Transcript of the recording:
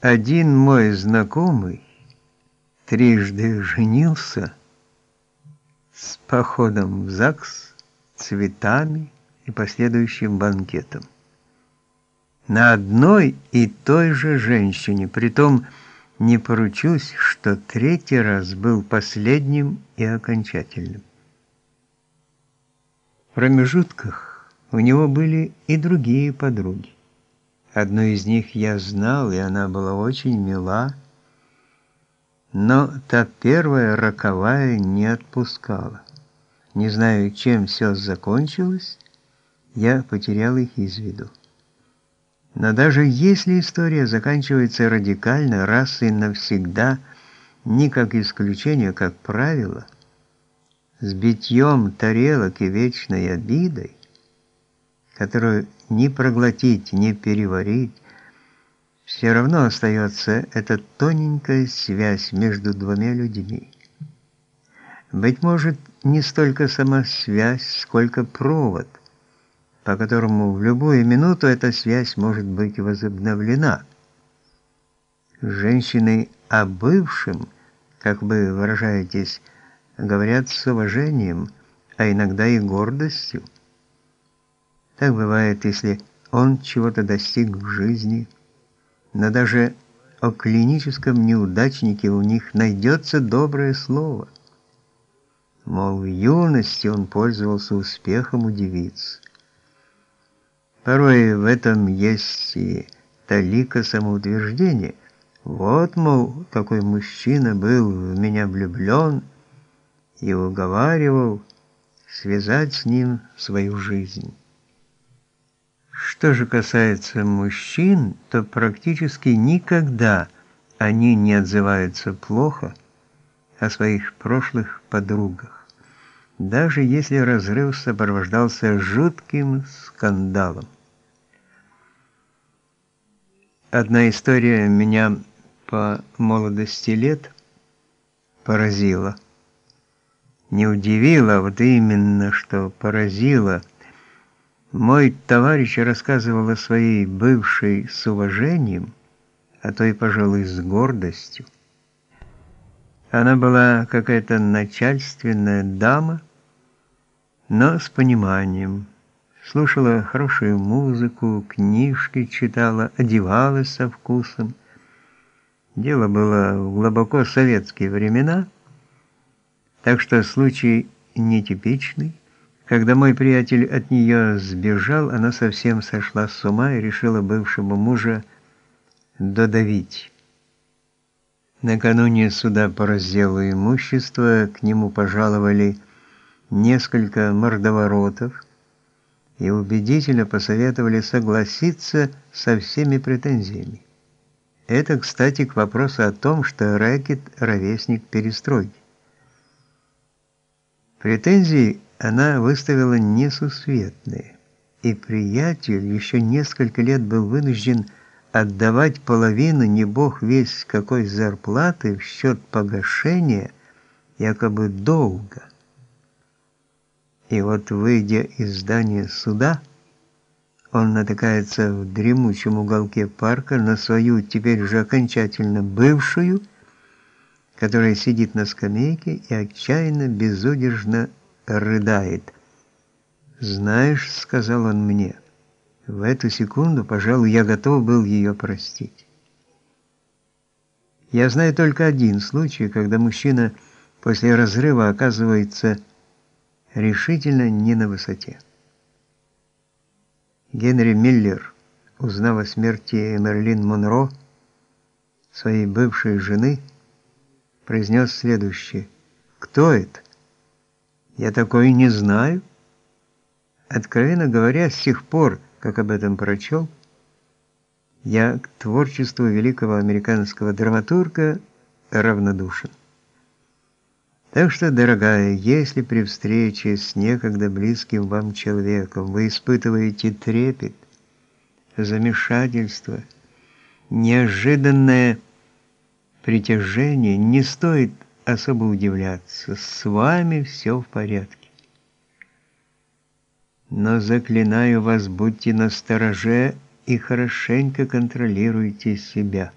Один мой знакомый трижды женился с походом в ЗАГС, цветами и последующим банкетом. На одной и той же женщине, притом не поручусь, что третий раз был последним и окончательным. В промежутках у него были и другие подруги. Одну из них я знал, и она была очень мила, но та первая роковая не отпускала. Не знаю, чем все закончилось, я потерял их из виду. Но даже если история заканчивается радикально, раз и навсегда, не как исключение, как правило, с битьем тарелок и вечной обидой, которую ни проглотить, ни переварить, все равно остается эта тоненькая связь между двумя людьми. Быть может, не столько сама связь, сколько провод, по которому в любую минуту эта связь может быть возобновлена. Женщины о бывшем, как вы выражаетесь, говорят с уважением, а иногда и гордостью. Так бывает, если он чего-то достиг в жизни, но даже о клиническом неудачнике у них найдется доброе слово. Мол, в юности он пользовался успехом у девиц. Порой в этом есть и талика самоутверждения. Вот, мол, какой мужчина был в меня влюблен и уговаривал связать с ним свою жизнь. Что же касается мужчин, то практически никогда они не отзываются плохо о своих прошлых подругах, даже если разрыв сопровождался жутким скандалом. Одна история меня по молодости лет поразила. Не удивила, вот именно что поразила – мой товарищ рассказывал о своей бывшей с уважением, а то и, пожалуй, с гордостью. Она была какая-то начальственная дама, но с пониманием. Слушала хорошую музыку, книжки читала, одевалась со вкусом. Дело было в глубоко советские времена, так что случай нетипичный. Когда мой приятель от нее сбежал, она совсем сошла с ума и решила бывшего мужа додавить. Накануне суда по разделу имущества к нему пожаловали несколько мордоворотов и убедительно посоветовали согласиться со всеми претензиями. Это, кстати, к вопросу о том, что рэкет – ровесник перестройки. Претензии она выставила несусветные, и приятель еще несколько лет был вынужден отдавать половину не бог весь какой зарплаты в счет погашения якобы долга. И вот, выйдя из здания суда, он натыкается в дремучем уголке парка на свою теперь уже окончательно бывшую, которая сидит на скамейке и отчаянно безудержно рыдает. «Знаешь», — сказал он мне, — «в эту секунду, пожалуй, я готов был ее простить». Я знаю только один случай, когда мужчина после разрыва оказывается решительно не на высоте. Генри Миллер, узнав о смерти Мерлин Монро, своей бывшей жены, произнес следующее. «Кто это?» Я такое не знаю. Откровенно говоря, с тех пор, как об этом прочел, я к творчеству великого американского драматурга равнодушен. Так что, дорогая, если при встрече с некогда близким вам человеком вы испытываете трепет, замешательство, неожиданное притяжение, не стоит особо удивляться. С вами все в порядке. Но заклинаю вас, будьте настороже и хорошенько контролируйте себя.